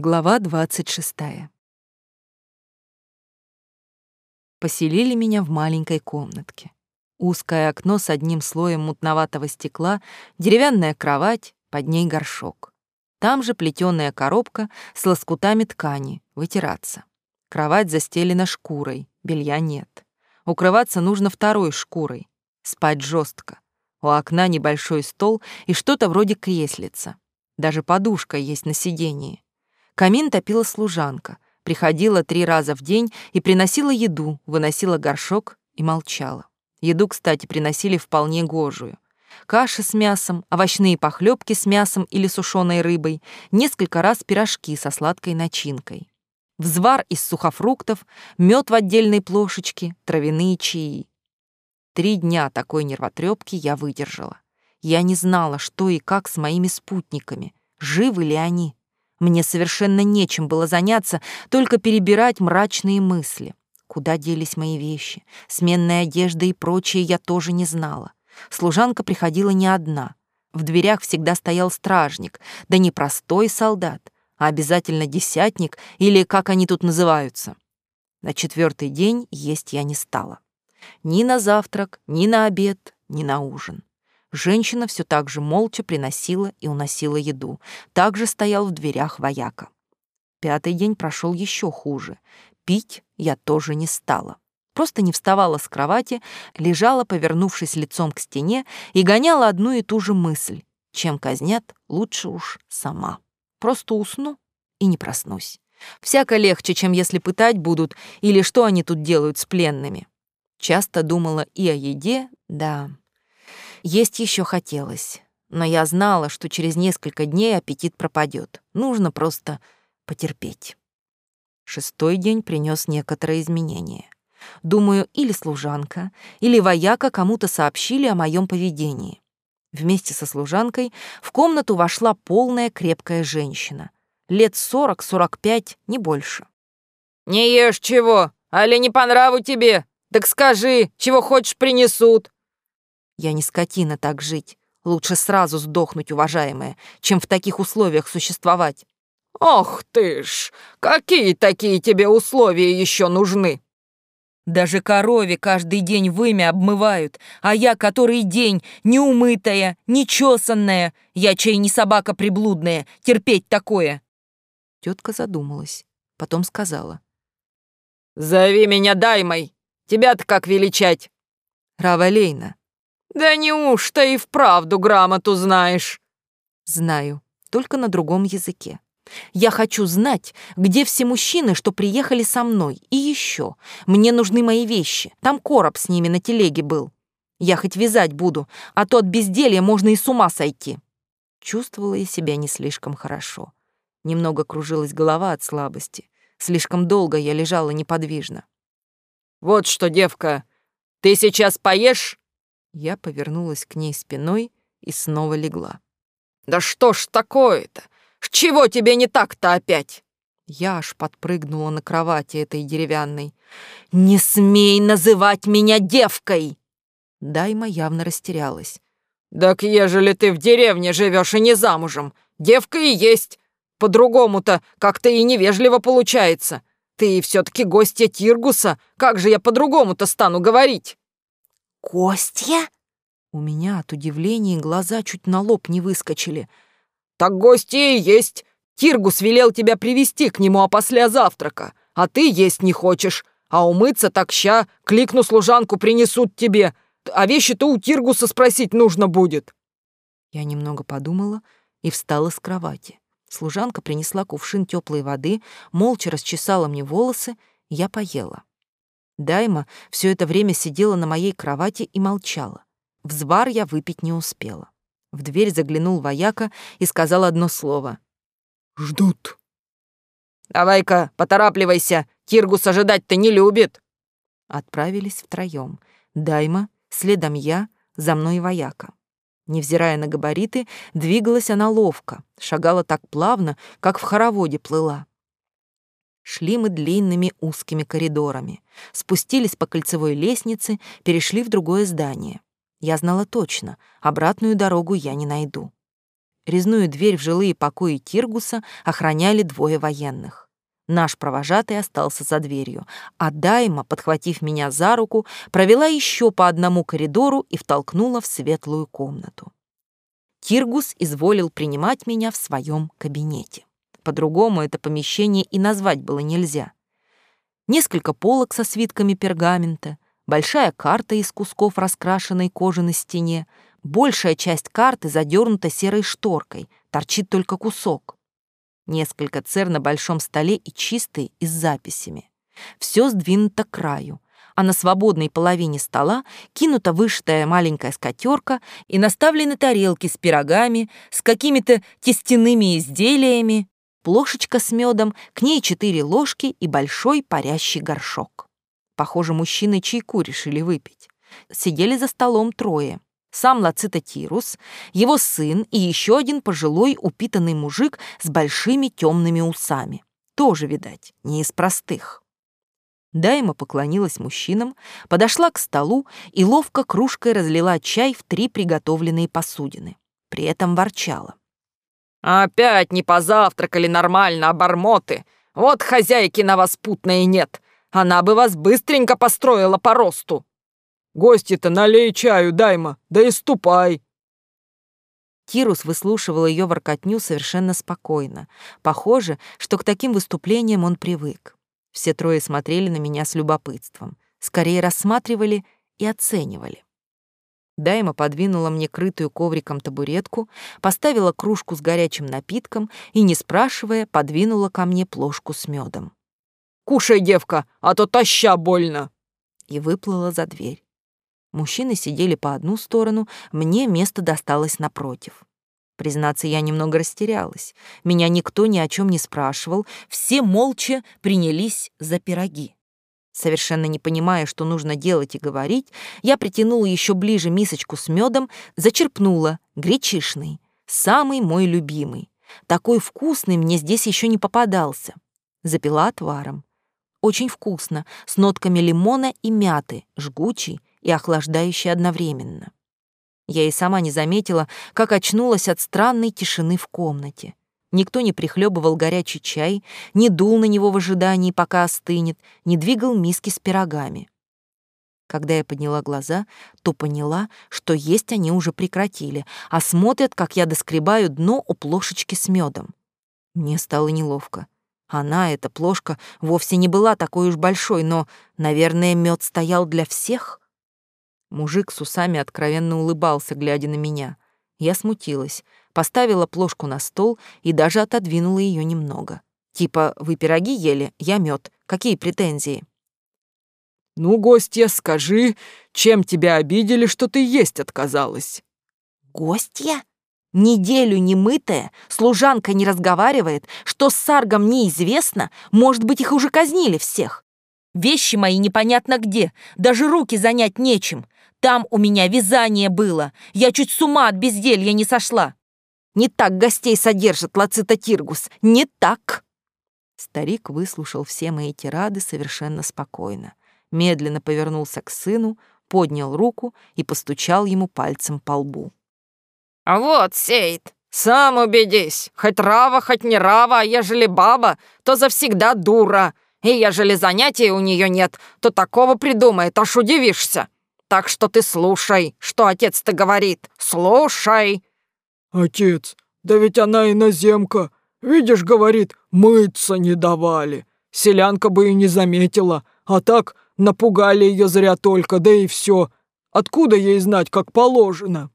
Глава двадцать шестая. Поселили меня в маленькой комнатке. Узкое окно с одним слоем мутноватого стекла, деревянная кровать, под ней горшок. Там же плетеная коробка с лоскутами ткани, вытираться. Кровать застелена шкурой, белья нет. Укрываться нужно второй шкурой. Спать жестко. У окна небольшой стол и что-то вроде креслица. Даже подушка есть на сидении. Камин топила служанка, приходила три раза в день и приносила еду, выносила горшок и молчала. Еду, кстати, приносили вполне гожую. Каша с мясом, овощные похлебки с мясом или сушеной рыбой, несколько раз пирожки со сладкой начинкой. Взвар из сухофруктов, мед в отдельной плошечке, травяные чаи. Три дня такой нервотрепки я выдержала. Я не знала, что и как с моими спутниками, живы ли они. Мне совершенно нечем было заняться, только перебирать мрачные мысли. Куда делись мои вещи? Сменная одежда и прочее я тоже не знала. Служанка приходила не одна. В дверях всегда стоял стражник, да не простой солдат, а обязательно десятник или как они тут называются. На четвертый день есть я не стала. Ни на завтрак, ни на обед, ни на ужин. Женщина все так же молча приносила и уносила еду. Также стоял в дверях вояка. Пятый день прошел еще хуже. Пить я тоже не стала. Просто не вставала с кровати, лежала, повернувшись лицом к стене, и гоняла одну и ту же мысль. Чем казнят, лучше уж сама. Просто усну и не проснусь. Всяко легче, чем если пытать будут, или что они тут делают с пленными. Часто думала и о еде, да, есть еще хотелось, но я знала, что через несколько дней аппетит пропадет. Нужно просто потерпеть. Шестой день принес некоторые изменения. Думаю, или служанка, или вояка кому-то сообщили о моем поведении. Вместе со служанкой в комнату вошла полная крепкая женщина. Лет сорок-сорок пять, не больше. «Не ешь чего, али не по нраву тебе? Так скажи, чего хочешь принесут?» Я не скотина так жить. Лучше сразу сдохнуть, уважаемая, чем в таких условиях существовать. Ох ты ж, какие такие тебе условия еще нужны? Даже корове каждый день вымя обмывают, а я который день неумытая, нечесанная, я чай не собака приблудная, терпеть такое. Тетка задумалась, потом сказала. «Зови меня Даймой, тебя-то как величать?» «Равалейна», «Да неужто и вправду грамоту знаешь?» «Знаю, только на другом языке. Я хочу знать, где все мужчины, что приехали со мной. И еще, мне нужны мои вещи. Там короб с ними на телеге был. Я хоть вязать буду, а то от безделья можно и с ума сойти». Чувствовала я себя не слишком хорошо. Немного кружилась голова от слабости. Слишком долго я лежала неподвижно. «Вот что, девка, ты сейчас поешь я повернулась к ней спиной и снова легла. «Да что ж такое-то? Чего тебе не так-то опять?» Я аж подпрыгнула на кровати этой деревянной. «Не смей называть меня девкой!» Дайма явно растерялась. «Так ежели ты в деревне живешь и не замужем, девка и есть. По-другому-то как-то и невежливо получается. Ты все-таки гостья Тиргуса, как же я по-другому-то стану говорить?» «Гостья?» У меня от удивления глаза чуть на лоб не выскочили. «Так гостья и есть. Тиргус велел тебя привести к нему опосля завтрака, а ты есть не хочешь. А умыться так ща, кликну служанку, принесут тебе. А вещи-то у Тиргуса спросить нужно будет». Я немного подумала и встала с кровати. Служанка принесла кувшин теплой воды, молча расчесала мне волосы, я поела. Дайма все это время сидела на моей кровати и молчала. Взвар я выпить не успела. В дверь заглянул вояка и сказал одно слово. «Ждут». «Давай-ка, поторапливайся, Киргус ожидать-то не любит». Отправились втроем. Дайма, следом я, за мной вояка. Невзирая на габариты, двигалась она ловко, шагала так плавно, как в хороводе плыла. Шли мы длинными узкими коридорами, спустились по кольцевой лестнице, перешли в другое здание. Я знала точно, обратную дорогу я не найду. Резную дверь в жилые покои Тиргуса охраняли двое военных. Наш провожатый остался за дверью, а Дайма, подхватив меня за руку, провела еще по одному коридору и втолкнула в светлую комнату. Тиргус изволил принимать меня в своем кабинете. По-другому это помещение и назвать было нельзя. Несколько полок со свитками пергамента, большая карта из кусков раскрашенной кожи на стене, большая часть карты задернута серой шторкой, торчит только кусок. Несколько цер на большом столе и чистые и с записями. Все сдвинуто к краю, а на свободной половине стола кинута вышитая маленькая скатерка и наставлены тарелки с пирогами, с какими-то тестяными изделиями, плошечка с медом, к ней четыре ложки и большой парящий горшок. Похоже, мужчины чайку решили выпить. Сидели за столом трое сам Лацита Тирус, его сын и еще один пожилой упитанный мужик с большими темными усами. Тоже, видать, не из простых. Дайма поклонилась мужчинам, подошла к столу и ловко кружкой разлила чай в три приготовленные посудины. При этом ворчала. «Опять не позавтракали нормально, обормоты! Вот хозяйки на вас путной нет! Она бы вас быстренько построила по росту!» Гости-то налей чаю, Дайма, да и ступай!» Кирус выслушивал ее воркотню совершенно спокойно. Похоже, что к таким выступлениям он привык. Все трое смотрели на меня с любопытством. Скорее рассматривали и оценивали. Дайма подвинула мне крытую ковриком табуретку, поставила кружку с горячим напитком и, не спрашивая, подвинула ко мне плошку с медом. «Кушай, девка, а то таща больно!» И выплыла за дверь. Мужчины сидели по одну сторону, мне место досталось напротив. Признаться, я немного растерялась. Меня никто ни о чем не спрашивал, все молча принялись за пироги. Совершенно не понимая, что нужно делать и говорить, я притянула еще ближе мисочку с медом, зачерпнула, гречишный, самый мой любимый. Такой вкусный мне здесь еще не попадался. Запила отваром. Очень вкусно, с нотками лимона и мяты, жгучий, и охлаждающий одновременно. Я и сама не заметила, как очнулась от странной тишины в комнате. Никто не прихлебывал горячий чай, не дул на него в ожидании, пока остынет, не двигал миски с пирогами. Когда я подняла глаза, то поняла, что есть они уже прекратили, а смотрят, как я доскребаю дно у плошечки с медом. Мне стало неловко. Она, эта плошка, вовсе не была такой уж большой, но, наверное, мед стоял для всех. Мужик с усами откровенно улыбался, глядя на меня. Я смутилась, поставила плошку на стол и даже отодвинула ее немного. Типа, вы пироги ели, я мед. Какие претензии? «Ну, гостья, скажи, чем тебя обидели, что ты есть отказалась?» «Гостья? Неделю не мытая, служанка не разговаривает, что с саргом неизвестно, может быть, их уже казнили всех. Вещи мои непонятно где, даже руки занять нечем. Там у меня вязание было. Я чуть с ума от безделья не сошла. Не так гостей содержит Лацита Тиргус. Не так. Старик выслушал все мои тирады совершенно спокойно. Медленно повернулся к сыну, поднял руку и постучал ему пальцем по лбу. «А вот, Сейд, сам убедись, хоть рава, хоть не рава, а ежели баба, то завсегда дура. И ежели занятия у нее нет, то такого придумает, аж удивишься. Так что ты слушай, что отец-то говорит. Слушай. Отец, да ведь она иноземка. Видишь, говорит, мыться не давали. Селянка бы и не заметила, а так напугали ее зря только, да и все. Откуда ей знать, как положено?